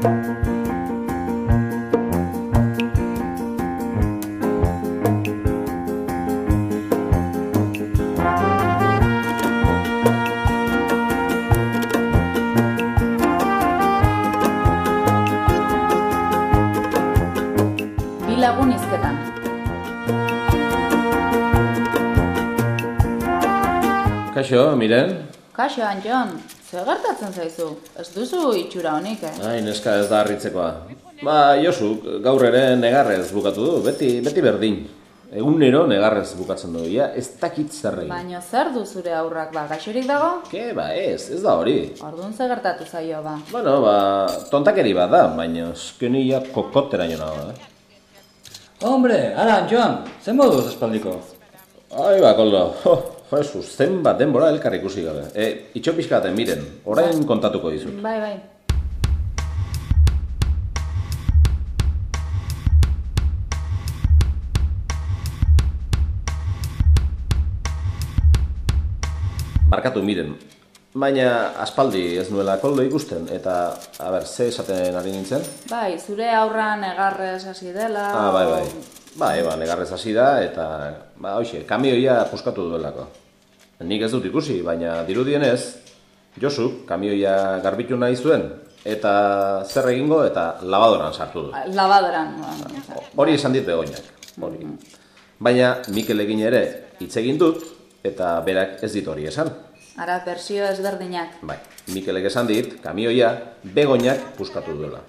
Lagun izketan. Kaixo, miren? Kaixo, Anjon, zer gertatzen zaizu? Ez duzu itxura honik, eh? Ai, neska ez da harritzekoa. Ba, Josu, gaur ere negarrez bukatu du, beti, beti berdin. Egunero negarrez bukatzen du, ja, ez dakit zer egin. Baina zer du zure aurrak ba, gaixorik dago? Ke, ba, ez, ez da hori. Orduan zer gertatu zaio ba. Bueno, ba, tontakeri bat da, baina eskeni ja kokoteraino nago, eh? Hombre, ara, Joan, zen moduz espaldiko? Ai, ba, koldo, jo, Jesus, zenbat denbora elkar ikusi gabe. E, itxo pixkaten, miren, orain kontatuko dizut. Bai, bai. Barkatu miren, baina aspaldi ez nuela koldo ikusten, eta, a ber, ze esaten ari nintzen? Bai, zure aurra negarrez hasi dela. Ah, bai, bai. o- Bai, ba, negarrez hasi da, eta, ba, hoxe, kamioia puskatu duelako. Nik ez dut ikusi, baina dirudienez, Josu, kamioia garbitu nahi zuen, eta zer egingo, eta labadoran sartu du. Labadoran. Hori esan dit begoinak, hori. Baina Mikel egin ere hitz egin dut, eta berak ez dit hori esan. Ara, bersio ezberdinak. Bai, Mikelek esan dit, kamioia begoinak puskatu duela.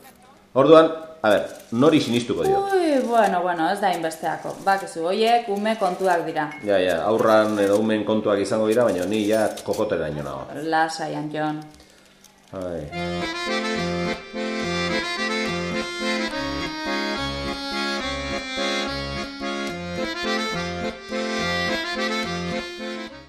Orduan, a ber, nori sinistuko dio? Bueno, bueno, ez da inbesteako. Bakizu, hoiek ume kontuak dira. Ja, ja, aurran edo umen kontuak izango dira, baina ni ja kokotera ino nago. Lasai, Anjon. Ai.